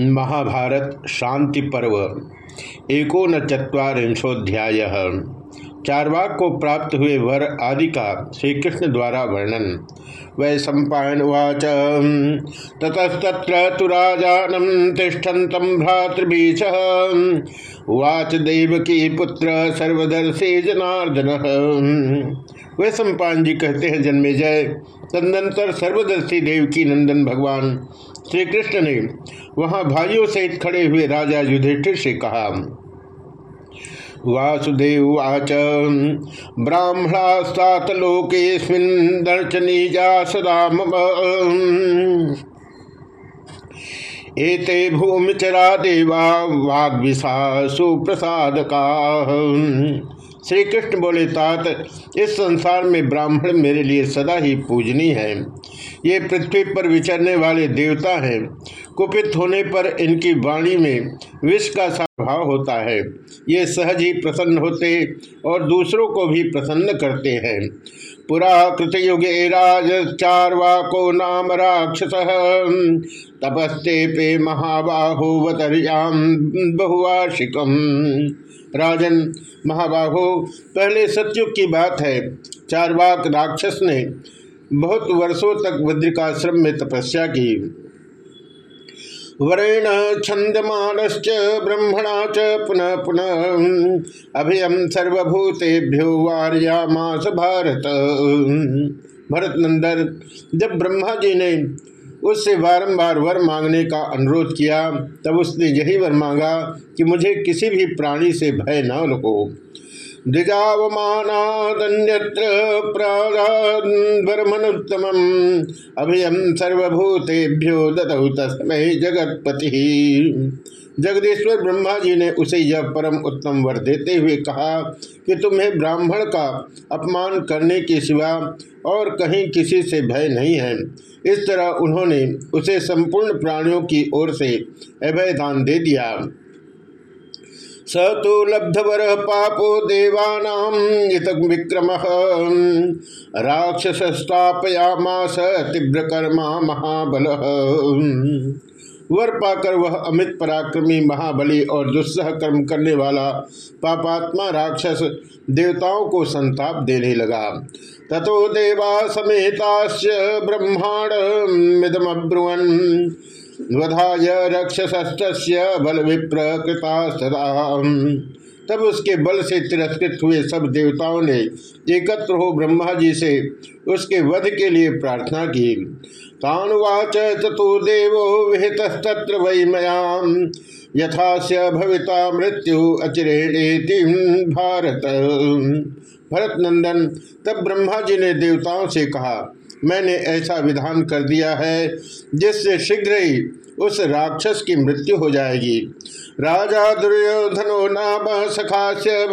महाभारत शांति पर्व एकोन चुरीशोध्याय चारवाक को प्राप्त हुए वर आदि का श्री कृष्ण द्वारा वर्णन। वै सम्पावाच ततस्तत्र तु राजानम तिष्ठन्तं भ्रातृभीष। उवाच देवकी पुत्र सर्वदर्शी जनार्दन। वे सम्पान जी कहते हैं, जन्मे जय। तदनंतर सर्वदर्शी देवकी नंदन भगवान श्री कृष्ण ने वहाँ भाइयों सहित खड़े हुए राजा युधिष्ठिर से कहा वासुदेववाच ब्राह्मणा सात लोकेस्मिन् दर्शनीजा सदा मम। एते भूमिचरा देवा वाग्विषा सुप्रसादका। श्री कृष्ण बोले, तात, इस संसार में ब्राह्मण मेरे लिए सदा ही पूजनीय है। ये पृथ्वी पर विचरने वाले देवता हैं। कुपित होने पर इनकी वाणी में विष का स्वभाव होता है। ये सहज ही प्रसन्न होते और दूसरों को भी प्रसन्न करते हैं। पुरा कृतयुगे राज चारवाको नाम राक्षस। तपस्ते पे महाबाहो वतर्याम बहुवार्षिकम। राजन, महाबाहो, पहले सत्युग की बात है। चारवाक राक्षस ने बहुत वर्षों तक वज्रिकाश्रम में तपस्या की। वरेण छंदमानश्च ब्रह्मणा च पुनः पुनः। अभियम सर्वभूतेभ्यो वार्यामास भारत। भरत नंदन, जब ब्रह्मा जी ने उससे बारंबार वर मांगने का अनुरोध किया, तब उसने यही वर मांगा कि मुझे किसी भी प्राणी से भय न हो द्विजावमानादन्यत्र प्रारमनुत्तम अभियम सर्वभूतेभ्यो दतौ तस्मै जगतपति। जगदीश्वर ब्रह्मा जी ने उसे यह परम उत्तम वर देते हुए कहा कि तुम्हें ब्राह्मण का अपमान करने के सिवा और कहीं किसी से भय नहीं है। इस तरह उन्होंने उसे संपूर्ण प्राणियों की ओर से अभय दान दे दिया। स तो लब्धवर पापो देवानाम विक्रम राक्षसस्तापयामास तीव्र कर्मा महाबल। वर पाकर वह अमित पराक्रमी महाबली और दुस्सह कर्म करने वाला पापात्मा राक्षस देवताओं को संताप देने लगा। ततो देवा समेता ब्रह्मांड मिदमब्रुवन। वधाय रक्षसस्त बल विप्रकृता सदा तब उसके बल से तिरस्कृत हुए सब देवताओं ने एकत्र हो ब्रह्मा जी से उसके वध के लिए प्रार्थना की। तानुवाच चतुर्देव विहितस्तत्र वै मयाम यथा भविता मृत्यु अचिरेणेति भारत। भरत नंदन तब ब्रह्मा जी ने देवताओं से कहा मैंने ऐसा विधान कर दिया है, जिससे शीघ्र ही उस राक्षस की मृत्यु हो जाएगी। राजा दुर्योधनो नाम सखा से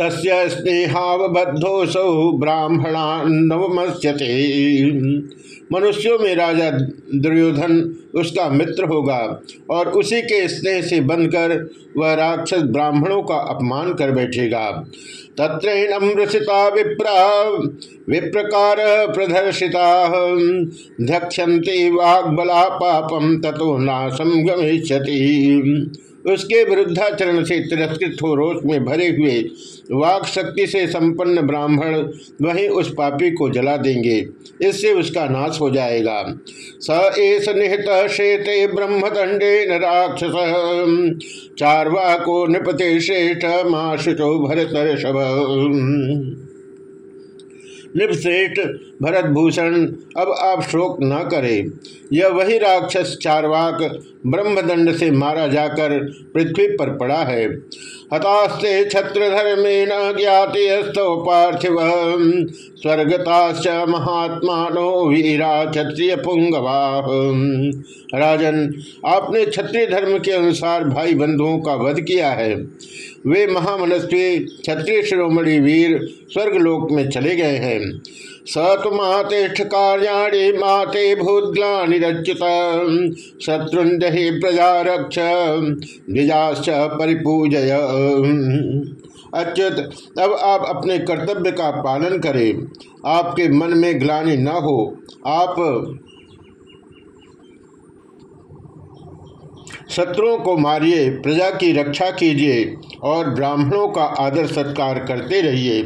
तस्य स्नेहावबद्धोसौ ब्राह्मणा नवमस्यते। मनुष्यों में राजा दुर्योधन उसका मित्र होगा और उसी के स्नेह से बनकर वह राक्षस ब्राह्मणों का अपमान कर बैठेगा। तत्रैणमृषिता विप्रा, विप्रकार प्रदर्शिता। ध्यक्षति वाग्बला पापम ततो नाशम गमिष्यति। उसके विरुद्धाचरण से तिरस्कृत हो रोष में भरे हुए वाक शक्ति से संपन्न ब्राह्मण वहीं उस पापी को जला देंगे। इससे उसका नाश हो जाएगा। स एस निहित शेते ब्रह्मदंडे न राक्षस। चारवा को नृपते श्रेष्ठ माशुचो भरत निपश्रेष्ठ भरत भूषण अब आप शोक न करें। यह वही राक्षस चारवाक ब्रह्मदंड से मारा जाकर पृथ्वी पर पड़ा है। हतास्ते छत्रधर्मे न ज्ञातस्तव पार्थिव, स्वर्गताश्च महात्मा वीरा क्षत्रिय पुंगवा। राजन, आपने क्षत्रिय धर्म के अनुसार भाई बंधुओं का वध किया है। वे महामनस्वी क्षत्रिय शिरोमणि वीर स्वर्गलोक में चले गए हैं। स तो मातेष्ठ कार्याणी माते भूद्लानिरच्युत शत्रुंजहि प्रजा रक्ष निजाश्च परिपूजय। अच्युत, अब आप अपने कर्तव्य का पालन करें। आपके मन में ग्लानि न हो। आप शत्रुओं को मारिए, प्रजा की रक्षा कीजिए। और ब्राह्मणों का आदर सत्कार करते रहिए।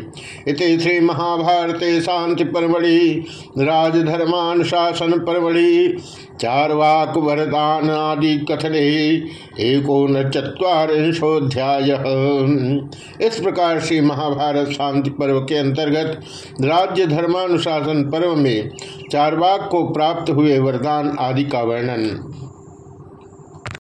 इति श्री महाभारते शांति परमढ़ि राजधर्मानुशासन परमढ़ि चार वाक वरदान आदि कथने एकोन चुरीशोध्याय इस प्रकार से महाभारत शांति पर्व के अंतर्गत राज्य धर्मानुशासन पर्व में चारवाक को प्राप्त हुए वरदान आदि का वर्णन।